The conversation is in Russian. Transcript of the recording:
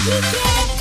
You